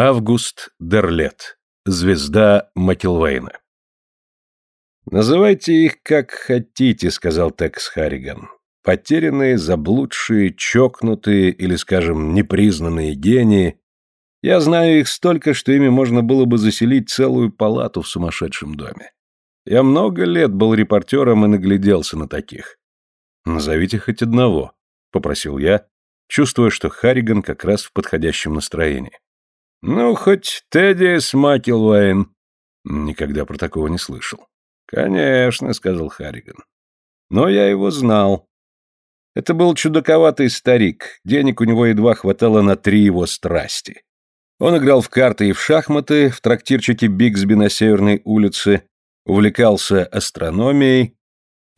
Август Дерлет. Звезда Макилвейна. «Называйте их как хотите», — сказал Текс Харриган. «Потерянные, заблудшие, чокнутые или, скажем, непризнанные гении. Я знаю их столько, что ими можно было бы заселить целую палату в сумасшедшем доме. Я много лет был репортером и нагляделся на таких. Назовите хоть одного», — попросил я, чувствуя, что Харриган как раз в подходящем настроении. «Ну, хоть Тедди Смакелвейн». Никогда про такого не слышал. «Конечно», — сказал Харриган. «Но я его знал. Это был чудаковатый старик, денег у него едва хватало на три его страсти. Он играл в карты и в шахматы в трактирчике Бигсби на Северной улице, увлекался астрономией,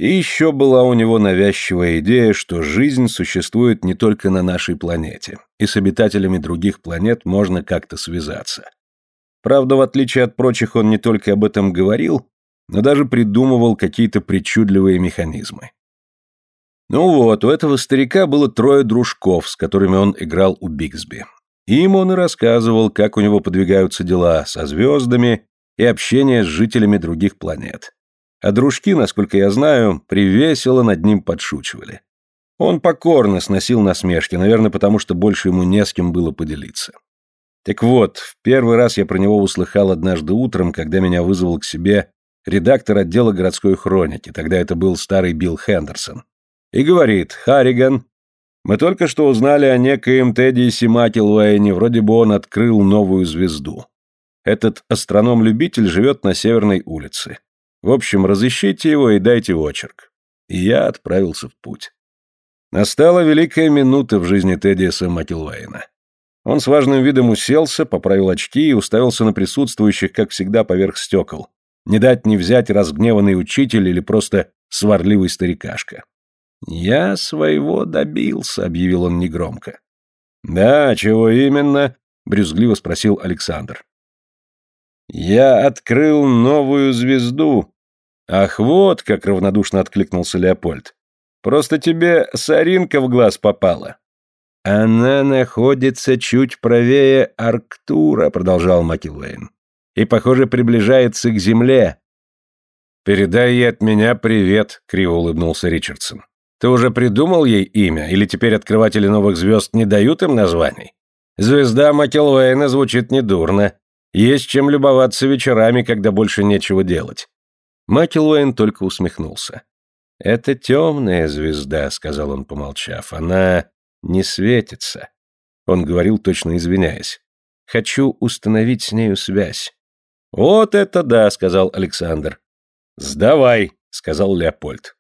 и еще была у него навязчивая идея, что жизнь существует не только на нашей планете, и с обитателями других планет можно как-то связаться. Правда, в отличие от прочих, он не только об этом говорил, но даже придумывал какие-то причудливые механизмы. Ну вот, у этого старика было трое дружков, с которыми он играл у Бигсби. Им он и рассказывал, как у него подвигаются дела со звездами и общение с жителями других планет а дружки, насколько я знаю, привесело над ним подшучивали. Он покорно сносил насмешки, наверное, потому что больше ему не с кем было поделиться. Так вот, в первый раз я про него услыхал однажды утром, когда меня вызвал к себе редактор отдела городской хроники, тогда это был старый Билл Хендерсон, и говорит, «Харриган, мы только что узнали о некоем Тедди Симакелуэйне, вроде бы он открыл новую звезду. Этот астроном-любитель живет на Северной улице. В общем, разыщите его и дайте очерк. И я отправился в путь. Настала великая минута в жизни Теддиса Макилвейна. Он с важным видом уселся, поправил очки и уставился на присутствующих, как всегда, поверх стекол. Не дать не взять разгневанный учитель или просто сварливый старикашка. «Я своего добился», — объявил он негромко. «Да, чего именно?» — брюзгливо спросил Александр. «Я открыл новую звезду». «Ах, вот!» — как равнодушно откликнулся Леопольд. «Просто тебе соринка в глаз попала». «Она находится чуть правее Арктура», — продолжал Макилуэйн. «И, похоже, приближается к Земле». «Передай ей от меня привет», — криво улыбнулся Ричардсон. «Ты уже придумал ей имя, или теперь открыватели новых звезд не дают им названий? Звезда Макилуэйна звучит недурно. Есть чем любоваться вечерами, когда больше нечего делать. Макилуэн только усмехнулся. «Это темная звезда», — сказал он, помолчав. «Она не светится». Он говорил, точно извиняясь. «Хочу установить с нею связь». «Вот это да», — сказал Александр. «Сдавай», — сказал Леопольд.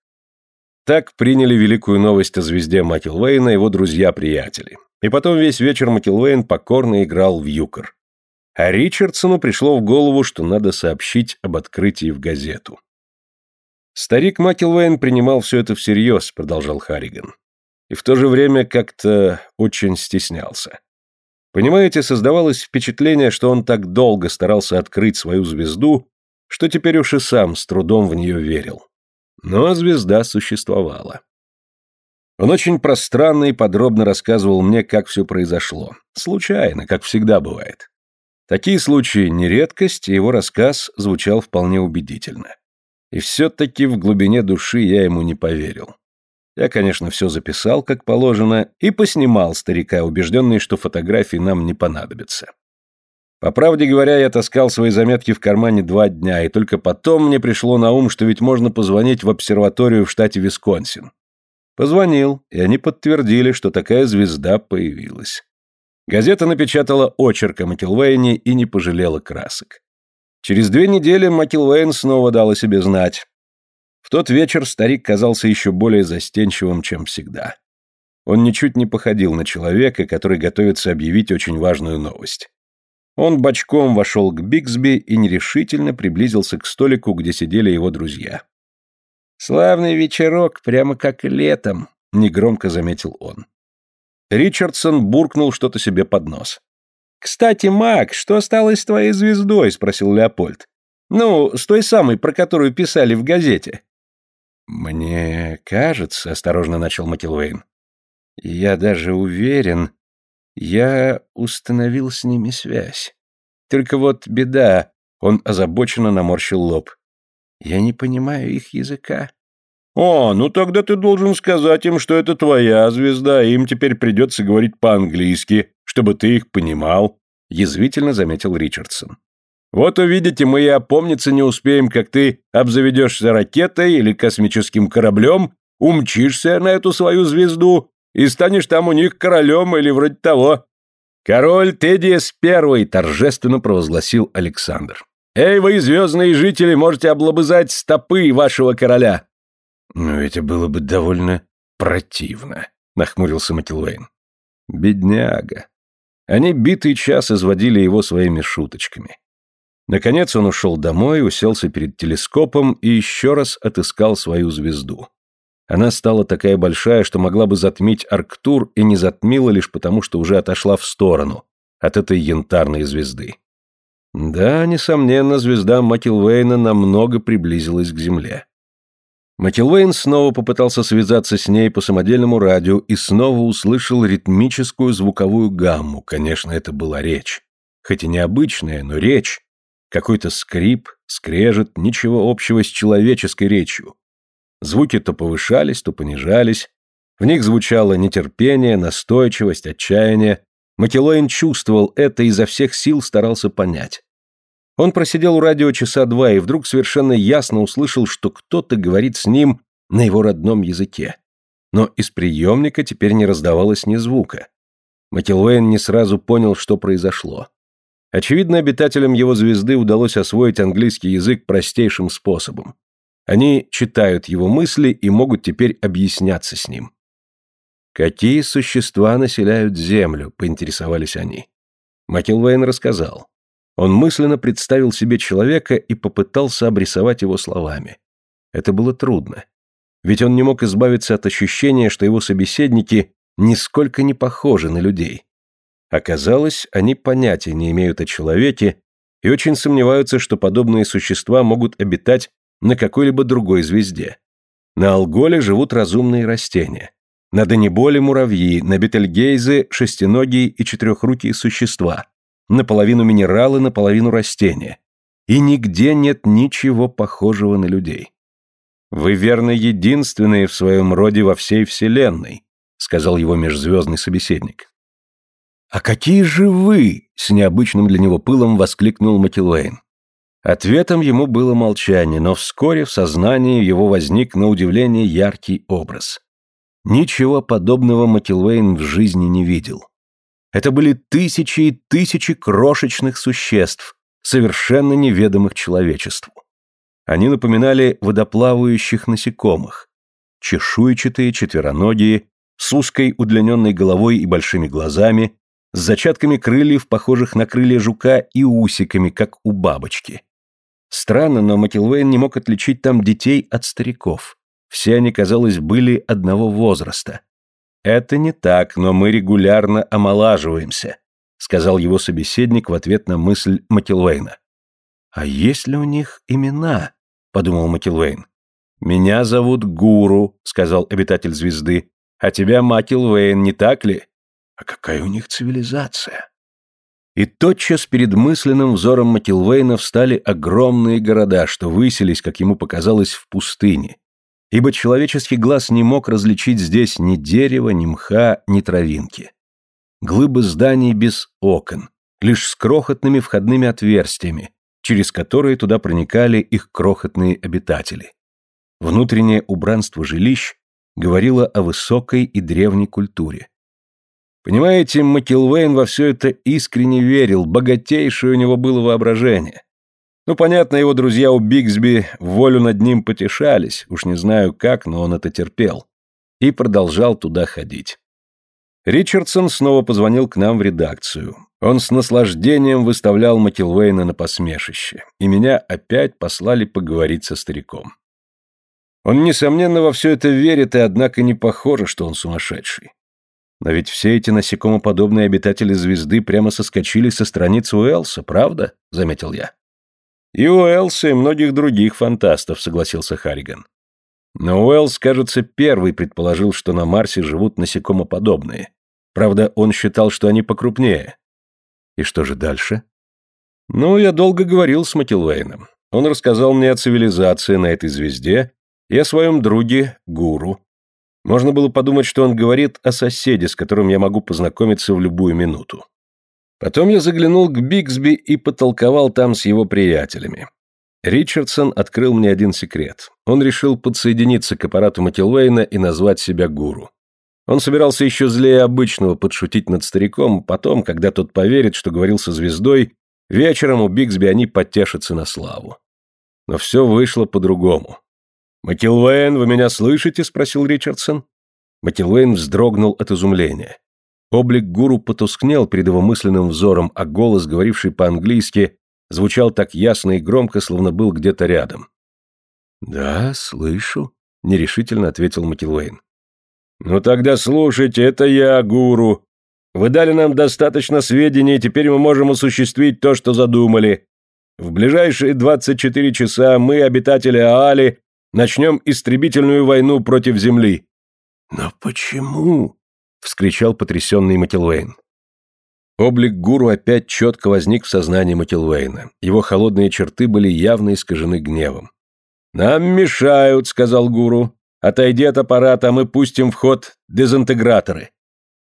Так приняли великую новость о звезде Макилуэйна его друзья-приятели. И потом весь вечер Макилуэйн покорно играл в юкор а Ричардсону пришло в голову, что надо сообщить об открытии в газету. «Старик Макилвейн принимал все это всерьез», — продолжал Харриган. «И в то же время как-то очень стеснялся. Понимаете, создавалось впечатление, что он так долго старался открыть свою звезду, что теперь уж и сам с трудом в нее верил. Но звезда существовала. Он очень пространно и подробно рассказывал мне, как все произошло. Случайно, как всегда бывает. Такие случаи не редкость, и его рассказ звучал вполне убедительно. И все-таки в глубине души я ему не поверил. Я, конечно, все записал, как положено, и поснимал старика, убежденный, что фотографии нам не понадобятся. По правде говоря, я таскал свои заметки в кармане два дня, и только потом мне пришло на ум, что ведь можно позвонить в обсерваторию в штате Висконсин. Позвонил, и они подтвердили, что такая звезда появилась. Газета напечатала очерк о Макилвейне и не пожалела красок. Через две недели Макилвейн снова дал о себе знать. В тот вечер старик казался еще более застенчивым, чем всегда. Он ничуть не походил на человека, который готовится объявить очень важную новость. Он бочком вошел к Бигсби и нерешительно приблизился к столику, где сидели его друзья. «Славный вечерок, прямо как летом», — негромко заметил он. Ричардсон буркнул что-то себе под нос. «Кстати, Мак, что осталось с твоей звездой?» — спросил Леопольд. «Ну, с той самой, про которую писали в газете». «Мне кажется», — осторожно начал Макилвейн. «Я даже уверен. Я установил с ними связь. Только вот беда, он озабоченно наморщил лоб. Я не понимаю их языка. «О, ну тогда ты должен сказать им, что это твоя звезда, и им теперь придется говорить по-английски, чтобы ты их понимал», — язвительно заметил Ричардсон. «Вот увидите, мы и опомниться не успеем, как ты обзаведешься ракетой или космическим кораблем, умчишься на эту свою звезду и станешь там у них королем или вроде того». «Король Тедиес Первый», — торжественно провозгласил Александр. «Эй, вы, звездные жители, можете облобызать стопы вашего короля!» «Но это было бы довольно противно», — нахмурился Макилуэйн. «Бедняга». Они битый час изводили его своими шуточками. Наконец он ушел домой, уселся перед телескопом и еще раз отыскал свою звезду. Она стала такая большая, что могла бы затмить Арктур и не затмила лишь потому, что уже отошла в сторону от этой янтарной звезды. Да, несомненно, звезда Макилвейна намного приблизилась к Земле. Макилвейн снова попытался связаться с ней по самодельному радио и снова услышал ритмическую звуковую гамму. Конечно, это была речь. Хоть и необычная, но речь. Какой-то скрип, скрежет, ничего общего с человеческой речью. Звуки то повышались, то понижались. В них звучало нетерпение, настойчивость, отчаяние. Макелоин чувствовал это и изо всех сил старался понять. Он просидел у радио часа два и вдруг совершенно ясно услышал, что кто-то говорит с ним на его родном языке. Но из приемника теперь не раздавалось ни звука. Макелуэн не сразу понял, что произошло. Очевидно, обитателям его звезды удалось освоить английский язык простейшим способом. Они читают его мысли и могут теперь объясняться с ним. «Какие существа населяют Землю?» – поинтересовались они. Макилвейн рассказал. Он мысленно представил себе человека и попытался обрисовать его словами. Это было трудно. Ведь он не мог избавиться от ощущения, что его собеседники нисколько не похожи на людей. Оказалось, они понятия не имеют о человеке и очень сомневаются, что подобные существа могут обитать на какой-либо другой звезде. На Алголе живут разумные растения. На Даниболе муравьи, на Бетельгейзе шестиногие и четырехрукие существа. Наполовину минералы, наполовину растения. И нигде нет ничего похожего на людей. «Вы, верно, единственные в своем роде во всей Вселенной», сказал его межзвездный собеседник. «А какие же вы?» — с необычным для него пылом воскликнул Макилуэйн. Ответом ему было молчание, но вскоре в сознании его возник на удивление яркий образ. Ничего подобного Макилвейн в жизни не видел. Это были тысячи и тысячи крошечных существ, совершенно неведомых человечеству. Они напоминали водоплавающих насекомых. Чешуйчатые, четвероногие, с узкой удлиненной головой и большими глазами, с зачатками крыльев, похожих на крылья жука, и усиками, как у бабочки. Странно, но Макилвейн не мог отличить там детей от стариков. Все они, казалось, были одного возраста. «Это не так, но мы регулярно омолаживаемся», сказал его собеседник в ответ на мысль Макилвейна. «А есть ли у них имена?» — подумал Макилвейн. «Меня зовут Гуру», — сказал обитатель звезды. «А тебя Макилвейн, не так ли?» «А какая у них цивилизация?» И тотчас перед мысленным взором Макилвейна встали огромные города, что высились, как ему показалось, в пустыне. Ибо человеческий глаз не мог различить здесь ни дерева, ни мха, ни травинки. Глыбы зданий без окон, лишь с крохотными входными отверстиями, через которые туда проникали их крохотные обитатели. Внутреннее убранство жилищ говорило о высокой и древней культуре. Понимаете, Макилвейн во все это искренне верил, богатейшее у него было воображение. Ну, понятно, его друзья у Бигсби волю над ним потешались, уж не знаю как, но он это терпел. И продолжал туда ходить. Ричардсон снова позвонил к нам в редакцию. Он с наслаждением выставлял Макилвейна на посмешище, и меня опять послали поговорить со стариком. Он, несомненно, во все это верит, и однако не похоже, что он сумасшедший. Но ведь все эти насекомоподобные обитатели звезды прямо соскочили со страниц Уэллса, правда? Заметил я. И Уэллса, и многих других фантастов, согласился Харриган. Но Уэллс, кажется, первый предположил, что на Марсе живут насекомоподобные. Правда, он считал, что они покрупнее. И что же дальше? Ну, я долго говорил с Макилвейном. Он рассказал мне о цивилизации на этой звезде и о своем друге, гуру. Можно было подумать, что он говорит о соседе, с которым я могу познакомиться в любую минуту. Потом я заглянул к Бигсби и потолковал там с его приятелями. Ричардсон открыл мне один секрет. Он решил подсоединиться к аппарату Макилвейна и назвать себя гуру. Он собирался еще злее обычного подшутить над стариком, потом, когда тот поверит, что говорил со звездой, вечером у Бигсби они подтешатся на славу. Но все вышло по-другому. «Макилвейн, вы меня слышите?» – спросил Ричардсон. Макилвейн вздрогнул от изумления. Облик гуру потускнел перед его мысленным взором, а голос, говоривший по-английски, звучал так ясно и громко, словно был где-то рядом. «Да, слышу», — нерешительно ответил Макилвейн. «Ну тогда слушайте, это я, гуру. Вы дали нам достаточно сведений, и теперь мы можем осуществить то, что задумали. В ближайшие 24 часа мы, обитатели Аали, начнем истребительную войну против Земли». «Но почему?» — вскричал потрясенный Макилвейн. Облик гуру опять четко возник в сознании Макилвейна. Его холодные черты были явно искажены гневом. «Нам мешают», — сказал гуру. «Отойди от аппарата, а мы пустим в ход дезинтеграторы».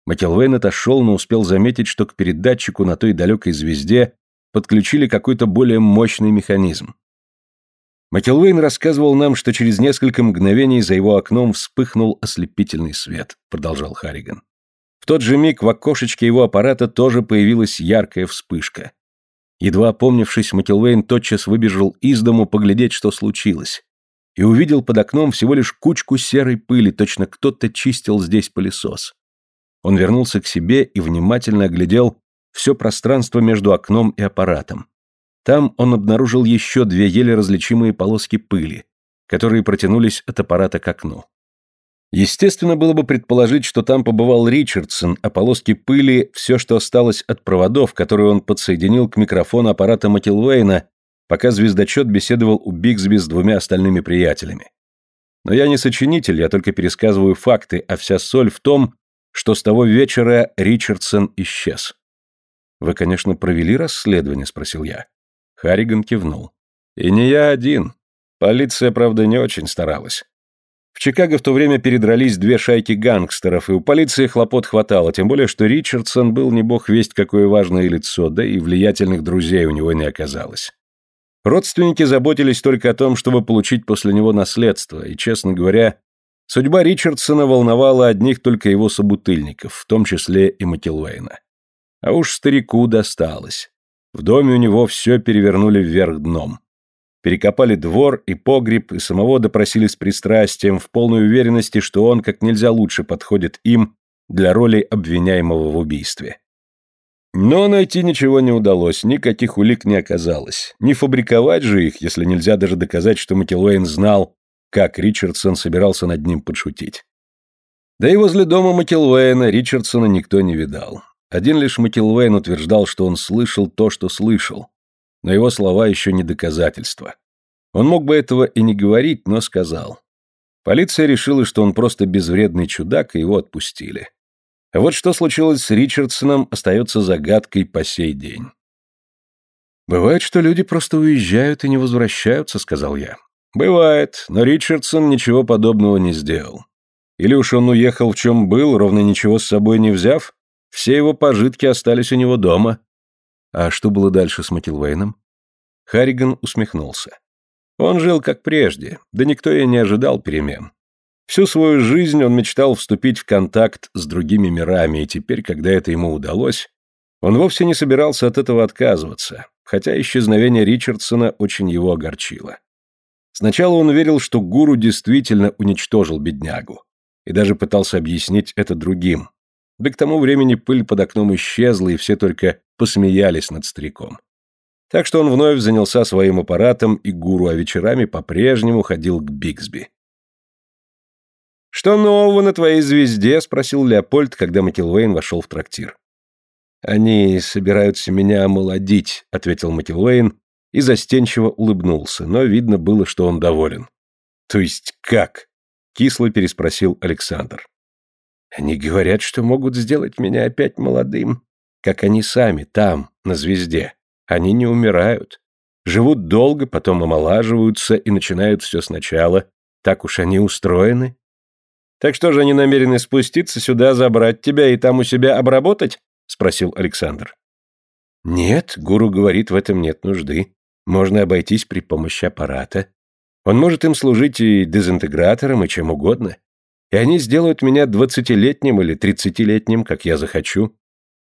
Макилвейн отошел, но успел заметить, что к передатчику на той далекой звезде подключили какой-то более мощный механизм. Макилвейн рассказывал нам, что через несколько мгновений за его окном вспыхнул ослепительный свет, продолжал Харриган. В тот же миг в окошечке его аппарата тоже появилась яркая вспышка. Едва опомнившись, Макилвейн тотчас выбежал из дому поглядеть, что случилось, и увидел под окном всего лишь кучку серой пыли, точно кто-то чистил здесь пылесос. Он вернулся к себе и внимательно оглядел все пространство между окном и аппаратом. Там он обнаружил еще две еле различимые полоски пыли, которые протянулись от аппарата к окну. Естественно было бы предположить, что там побывал Ричардсон, а полоски пыли – все, что осталось от проводов, которые он подсоединил к микрофону аппарата Макилвейна, пока звездочет беседовал у Бигсби с двумя остальными приятелями. Но я не сочинитель, я только пересказываю факты, а вся соль в том, что с того вечера Ричардсон исчез. «Вы, конечно, провели расследование?» – спросил я. Харриган кивнул. «И не я один. Полиция, правда, не очень старалась. В Чикаго в то время передрались две шайки гангстеров, и у полиции хлопот хватало, тем более, что Ричардсон был не бог весть какое важное лицо, да и влиятельных друзей у него не оказалось. Родственники заботились только о том, чтобы получить после него наследство, и, честно говоря, судьба Ричардсона волновала одних только его собутыльников, в том числе и Макилуэйна. А уж старику досталось. В доме у него все перевернули вверх дном. Перекопали двор и погреб, и самого допросили с пристрастием, в полной уверенности, что он как нельзя лучше подходит им для роли обвиняемого в убийстве. Но найти ничего не удалось, никаких улик не оказалось. Не фабриковать же их, если нельзя даже доказать, что Макелуэйн знал, как Ричардсон собирался над ним подшутить. Да и возле дома Макелуэйна Ричардсона никто не видал. Один лишь Макелуэйн утверждал, что он слышал то, что слышал, но его слова еще не доказательство. Он мог бы этого и не говорить, но сказал. Полиция решила, что он просто безвредный чудак, и его отпустили. А вот что случилось с Ричардсоном, остается загадкой по сей день. «Бывает, что люди просто уезжают и не возвращаются», — сказал я. «Бывает, но Ричардсон ничего подобного не сделал. Или уж он уехал в чем был, ровно ничего с собой не взяв? Все его пожитки остались у него дома. А что было дальше с Макилвейном? Харриган усмехнулся. Он жил как прежде, да никто и не ожидал перемен. Всю свою жизнь он мечтал вступить в контакт с другими мирами, и теперь, когда это ему удалось, он вовсе не собирался от этого отказываться, хотя исчезновение Ричардсона очень его огорчило. Сначала он верил, что гуру действительно уничтожил беднягу, и даже пытался объяснить это другим, да к тому времени пыль под окном исчезла, и все только посмеялись над стариком. Так что он вновь занялся своим аппаратом, и гуру, а вечерами по-прежнему ходил к Бигсби. «Что нового на твоей звезде?» — спросил Леопольд, когда Макилвейн вошел в трактир. «Они собираются меня омолодить», — ответил Макилвейн и застенчиво улыбнулся, но видно было, что он доволен. «То есть как?» — кисло переспросил Александр. Они говорят, что могут сделать меня опять молодым, как они сами, там, на звезде. Они не умирают. Живут долго, потом омолаживаются и начинают все сначала. Так уж они устроены. Так что же они намерены спуститься сюда, забрать тебя и там у себя обработать? Спросил Александр. Нет, гуру говорит, в этом нет нужды. Можно обойтись при помощи аппарата. Он может им служить и дезинтегратором, и чем угодно. И они сделают меня двадцатилетним или тридцатилетним, как я захочу.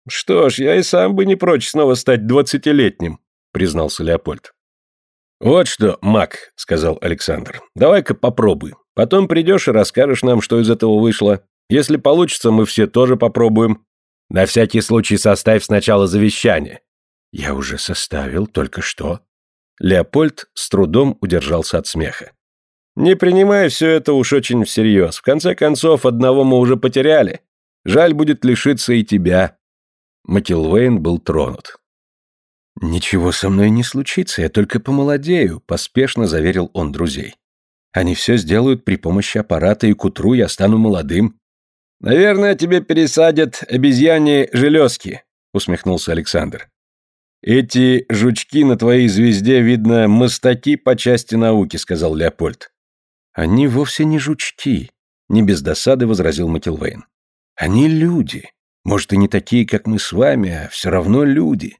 Что ж, я и сам бы не прочь снова стать двадцатилетним, признался Леопольд. Вот что, Мак, сказал Александр, давай-ка попробуй. Потом придешь и расскажешь нам, что из этого вышло. Если получится, мы все тоже попробуем. На всякий случай составь сначала завещание. Я уже составил, только что. Леопольд с трудом удержался от смеха. Не принимай все это уж очень всерьез. В конце концов, одного мы уже потеряли. Жаль будет лишиться и тебя. Макилвейн был тронут. «Ничего со мной не случится, я только помолодею», — поспешно заверил он друзей. «Они все сделают при помощи аппарата, и к утру я стану молодым». «Наверное, тебе пересадят обезьяне железки», — усмехнулся Александр. «Эти жучки на твоей звезде, видно, мастаки по части науки», — сказал Леопольд. «Они вовсе не жучки», — не без досады возразил Макилвейн. «Они люди. Может, и не такие, как мы с вами, а все равно люди.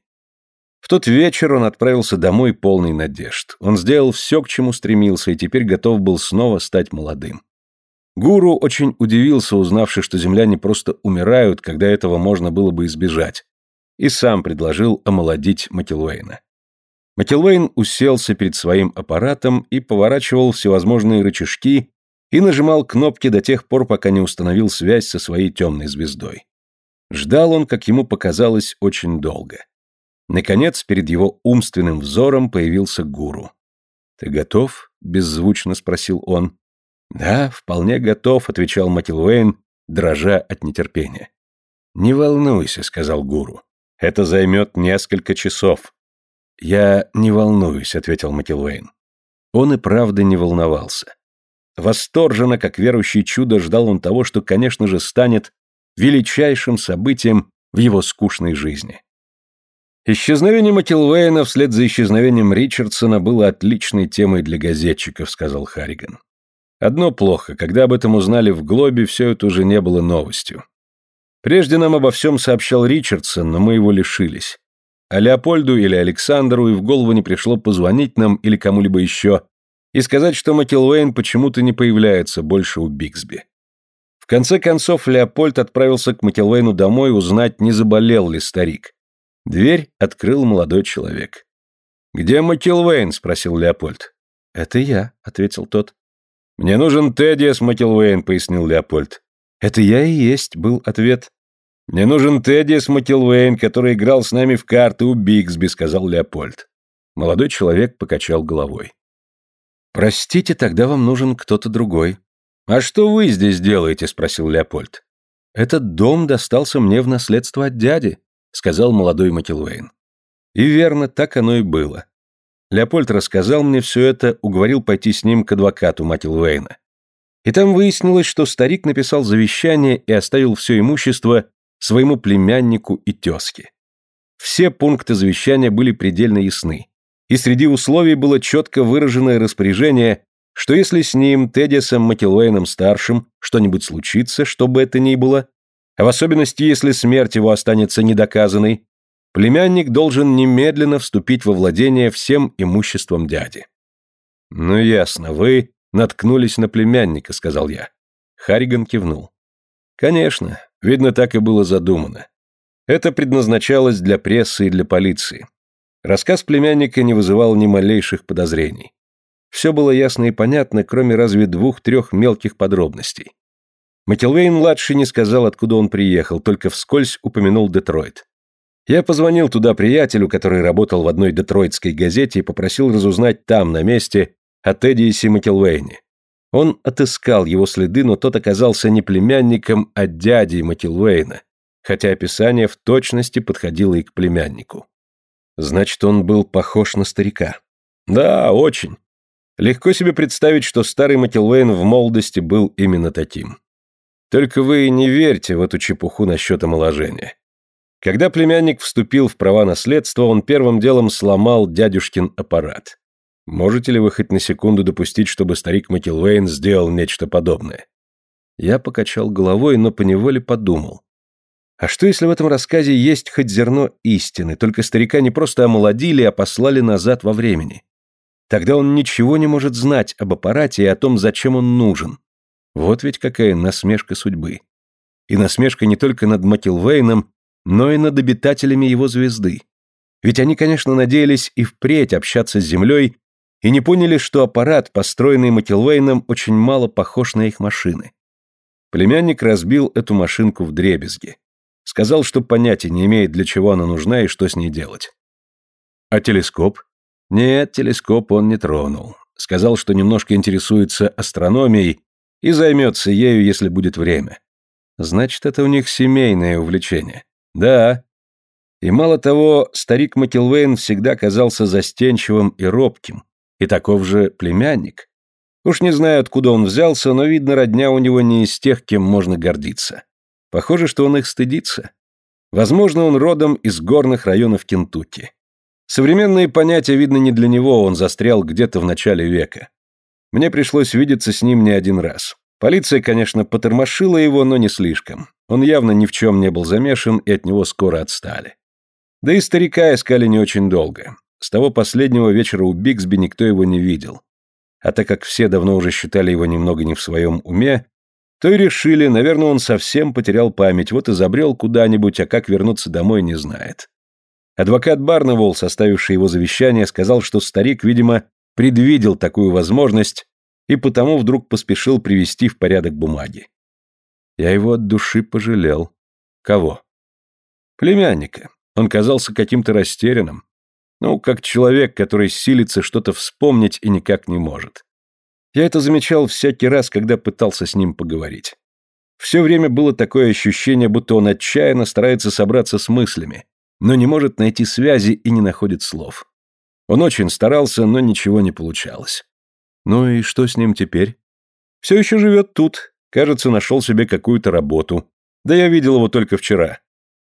В тот вечер он отправился домой полный надежд. Он сделал все, к чему стремился, и теперь готов был снова стать молодым. Гуру очень удивился, узнавши, что земляне просто умирают, когда этого можно было бы избежать, и сам предложил омолодить Макилуэйна. Макилуэйн уселся перед своим аппаратом и поворачивал всевозможные рычажки и нажимал кнопки до тех пор, пока не установил связь со своей темной звездой. Ждал он, как ему показалось, очень долго. Наконец, перед его умственным взором появился гуру. «Ты готов?» — беззвучно спросил он. «Да, вполне готов», — отвечал Макилуэйн, дрожа от нетерпения. «Не волнуйся», — сказал гуру. «Это займет несколько часов». «Я не волнуюсь», — ответил Макилуэйн. Он и правда не волновался. Восторженно, как верующий чудо, ждал он того, что, конечно же, станет величайшим событием в его скучной жизни. «Исчезновение Макилвейна вслед за исчезновением Ричардсона было отличной темой для газетчиков», — сказал Харриган. «Одно плохо, когда об этом узнали в Глобе, все это уже не было новостью. Прежде нам обо всем сообщал Ричардсон, но мы его лишились. А Леопольду или Александру и в голову не пришло позвонить нам или кому-либо еще и сказать, что Макилвейн почему-то не появляется больше у Бигсби. В конце концов, Леопольд отправился к Макилвейну домой узнать, не заболел ли старик. Дверь открыл молодой человек. «Где Макилвейн?» – спросил Леопольд. «Это я», – ответил тот. «Мне нужен Тедди с Макилвейн», – пояснил Леопольд. «Это я и есть», – был ответ. «Мне нужен Тедди с Макилвейн, который играл с нами в карты у Бигсби», – сказал Леопольд. Молодой человек покачал головой. «Простите, тогда вам нужен кто-то другой. «А что вы здесь делаете?» – спросил Леопольд. «Этот дом достался мне в наследство от дяди», – сказал молодой Макилуэйн. И верно, так оно и было. Леопольд рассказал мне все это, уговорил пойти с ним к адвокату Макилуэйна. И там выяснилось, что старик написал завещание и оставил все имущество своему племяннику и тезке. Все пункты завещания были предельно ясны, и среди условий было четко выраженное распоряжение что если с ним, Теддисом Макилуэйном-старшим, что-нибудь случится, что бы это ни было, а в особенности, если смерть его останется недоказанной, племянник должен немедленно вступить во владение всем имуществом дяди. «Ну ясно, вы наткнулись на племянника», — сказал я. Харриган кивнул. «Конечно, видно, так и было задумано. Это предназначалось для прессы и для полиции. Рассказ племянника не вызывал ни малейших подозрений. Все было ясно и понятно, кроме разве двух-трех мелких подробностей. Макелвейн-младший не сказал, откуда он приехал, только вскользь упомянул Детройт. Я позвонил туда приятелю, который работал в одной детройтской газете, и попросил разузнать там, на месте, о Теддисе Макелвейне. Он отыскал его следы, но тот оказался не племянником, а дядей Макелвейна, хотя описание в точности подходило и к племяннику. Значит, он был похож на старика. Да, очень. Легко себе представить, что старый Макелвейн в молодости был именно таким. Только вы не верьте в эту чепуху насчет омоложения. Когда племянник вступил в права наследства, он первым делом сломал дядюшкин аппарат. Можете ли вы хоть на секунду допустить, чтобы старик Макилвейн сделал нечто подобное? Я покачал головой, но поневоле подумал. А что, если в этом рассказе есть хоть зерно истины, только старика не просто омолодили, а послали назад во времени? Тогда он ничего не может знать об аппарате и о том, зачем он нужен. Вот ведь какая насмешка судьбы. И насмешка не только над Макилвейном, но и над обитателями его звезды. Ведь они, конечно, надеялись и впредь общаться с Землей и не поняли, что аппарат, построенный Макилвейном, очень мало похож на их машины. Племянник разбил эту машинку в дребезги. Сказал, что понятия не имеет, для чего она нужна и что с ней делать. А телескоп? Нет, телескоп он не тронул. Сказал, что немножко интересуется астрономией и займется ею, если будет время. Значит, это у них семейное увлечение. Да. И мало того, старик Макилвейн всегда казался застенчивым и робким, и таков же племянник. Уж не знаю, откуда он взялся, но, видно, родня у него не из тех, кем можно гордиться. Похоже, что он их стыдится. Возможно, он родом из горных районов Кентукки. Современные понятия, видно, не для него, он застрял где-то в начале века. Мне пришлось видеться с ним не один раз. Полиция, конечно, потормошила его, но не слишком. Он явно ни в чем не был замешан, и от него скоро отстали. Да и старика искали не очень долго. С того последнего вечера у Бигсби никто его не видел. А так как все давно уже считали его немного не в своем уме, то и решили, наверное, он совсем потерял память, вот и забрел куда-нибудь, а как вернуться домой не знает. Адвокат Барнавол, составивший его завещание, сказал, что старик, видимо, предвидел такую возможность и потому вдруг поспешил привести в порядок бумаги. Я его от души пожалел. Кого? Племянника. Он казался каким-то растерянным. Ну, как человек, который силится что-то вспомнить и никак не может. Я это замечал всякий раз, когда пытался с ним поговорить. Все время было такое ощущение, будто он отчаянно старается собраться с мыслями, но не может найти связи и не находит слов. Он очень старался, но ничего не получалось. Ну и что с ним теперь? Все еще живет тут. Кажется, нашел себе какую-то работу. Да я видел его только вчера.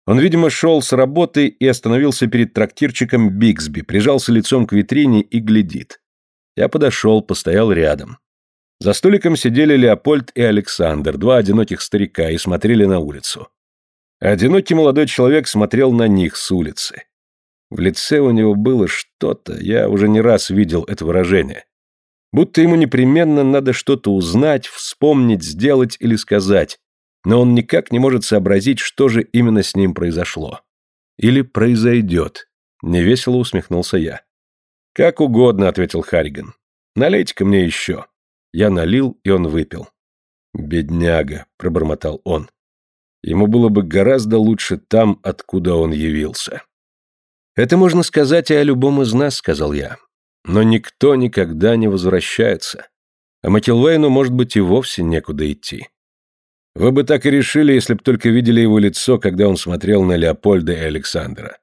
Он, видимо, шел с работы и остановился перед трактирчиком Бигсби, прижался лицом к витрине и глядит. Я подошел, постоял рядом. За столиком сидели Леопольд и Александр, два одиноких старика, и смотрели на улицу. Одинокий молодой человек смотрел на них с улицы. В лице у него было что-то, я уже не раз видел это выражение. Будто ему непременно надо что-то узнать, вспомнить, сделать или сказать, но он никак не может сообразить, что же именно с ним произошло. Или произойдет. Невесело усмехнулся я. Как угодно, ответил Харриган. Налейте-ка мне еще. Я налил, и он выпил. Бедняга, пробормотал он. Ему было бы гораздо лучше там, откуда он явился. Это можно сказать и о любом из нас, сказал я. Но никто никогда не возвращается. А Макилвейну, может быть, и вовсе некуда идти. Вы бы так и решили, если бы только видели его лицо, когда он смотрел на Леопольда и Александра.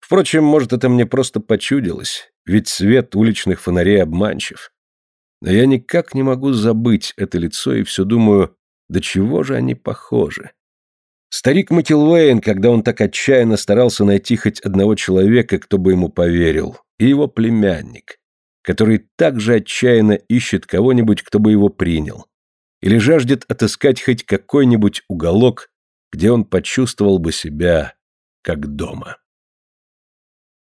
Впрочем, может, это мне просто почудилось, ведь свет уличных фонарей обманчив. Но я никак не могу забыть это лицо и все думаю, до чего же они похожи. Старик Макилвейн, когда он так отчаянно старался найти хоть одного человека, кто бы ему поверил, и его племянник, который также отчаянно ищет кого-нибудь, кто бы его принял или жаждет отыскать хоть какой-нибудь уголок, где он почувствовал бы себя как дома.